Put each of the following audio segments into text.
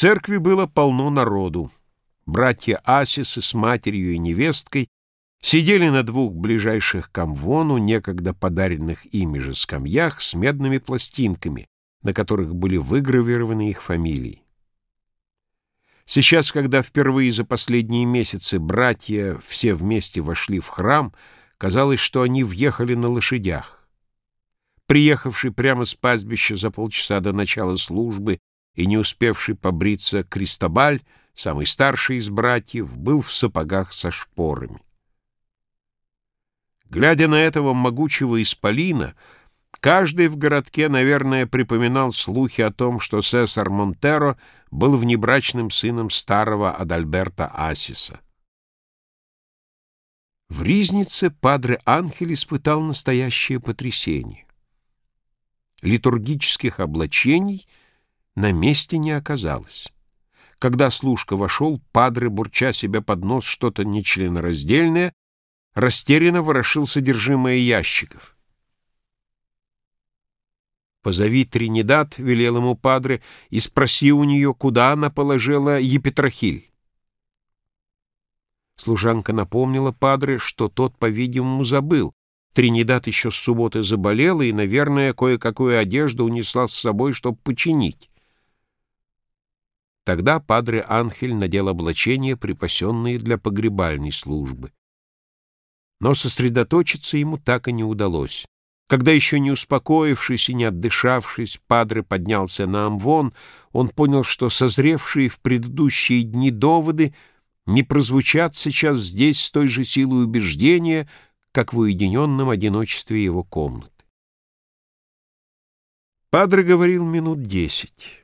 церкви было полно народу. Братья Асисы с матерью и невесткой сидели на двух ближайших к амвону, некогда подаренных ими же скамьях, с медными пластинками, на которых были выгравированы их фамилии. Сейчас, когда впервые за последние месяцы братья все вместе вошли в храм, казалось, что они въехали на лошадях. Приехавший прямо с пастбища за полчаса до начала службы и не успевший побриться Кристобаль, самый старший из братьев, был в сапогах со шпорами. Глядя на этого могучего исполина, каждый в городке, наверное, припоминал слухи о том, что Сесар Монтеро был внебрачным сыном старого Адальберта Асиса. В Ризнице Падре Анхель испытал настоящее потрясение. Литургических облачений на месте не оказалось. Когда служка вошел, Падре, бурча себе под нос что-то нечленораздельное, растерянно ворошил содержимое ящиков. «Позови Тринидад», — велел ему Падре, — «и спроси у нее, куда она положила Епитрахиль». Служанка напомнила Падре, что тот, по-видимому, забыл. Тринидад еще с субботы заболела и, наверное, кое-какую одежду унесла с собой, чтобы починить. Тогда Падре Анхель надел облачения, припасенные для погребальной службы. Но сосредоточиться ему так и не удалось. Когда еще не успокоившись и не отдышавшись, Падре поднялся на Амвон, он понял, что созревшие в предыдущие дни доводы не прозвучат сейчас здесь с той же силой убеждения, как в уединенном одиночестве его комнаты. Падре говорил минут десять.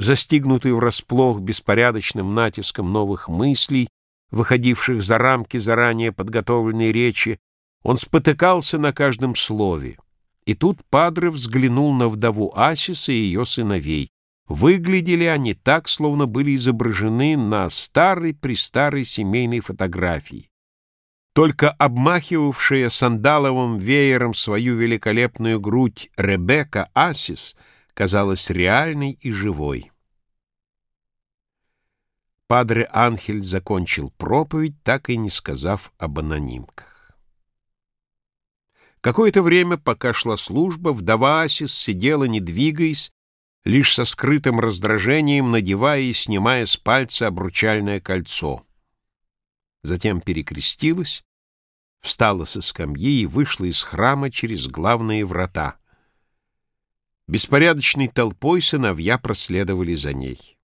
Застигнутый врасплох беспорядочным натиском новых мыслей, выходивших за рамки заранее подготовленной речи, он спотыкался на каждом слове. И тут Падре взглянул на вдову Асиса и ее сыновей. Выглядели они так, словно были изображены на старой-престарой семейной фотографии. Только обмахивавшая сандаловым веером свою великолепную грудь Ребекка Асис казалась реальной и живой. Падре Анхель закончил проповедь, так и не сказав об анонимках. Какое-то время, пока шла служба, вдова Асис сидела, не двигаясь, лишь со скрытым раздражением надевая и снимая с пальца обручальное кольцо. Затем перекрестилась, встала со скамьи и вышла из храма через главные врата. Беспорядочной толпой сыновья проследовали за ней.